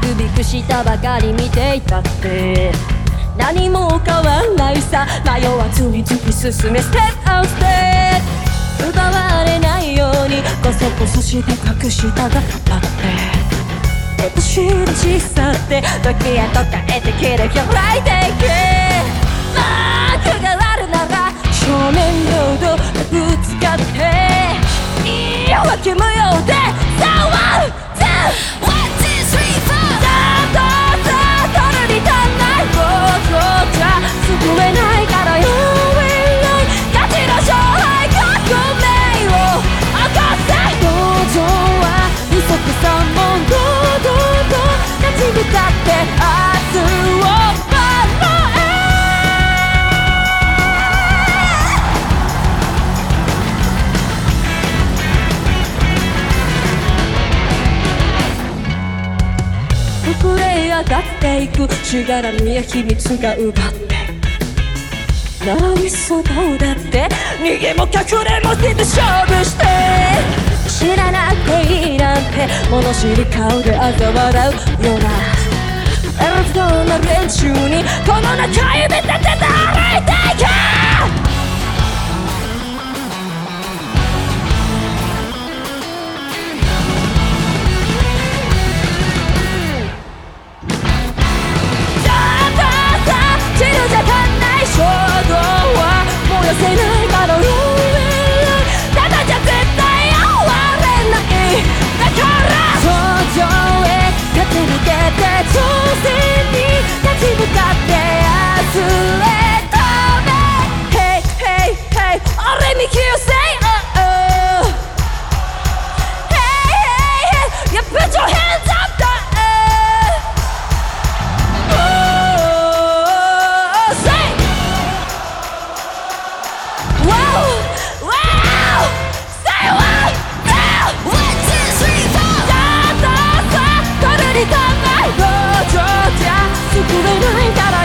くびくしたばかり見ていたって。何も変わんないさ。迷わずに突き進め。ステップアウトステップ奪われないようにコソコソして隠したがったって。私の小さって時へと変えて切れ開いてい上がっていく。しがらみや秘密が奪って。何そうだって。逃げも隠れもせず勝負して。知らなくていいなんて物知り顔で嘲笑うような。偉そうな連中にこの中指立てて歩いていけ。は燃やせないだろうただじゃ絶対終われない。だから頂上へ駆け抜けて挑戦に立ち向かって。情じゃ救えないから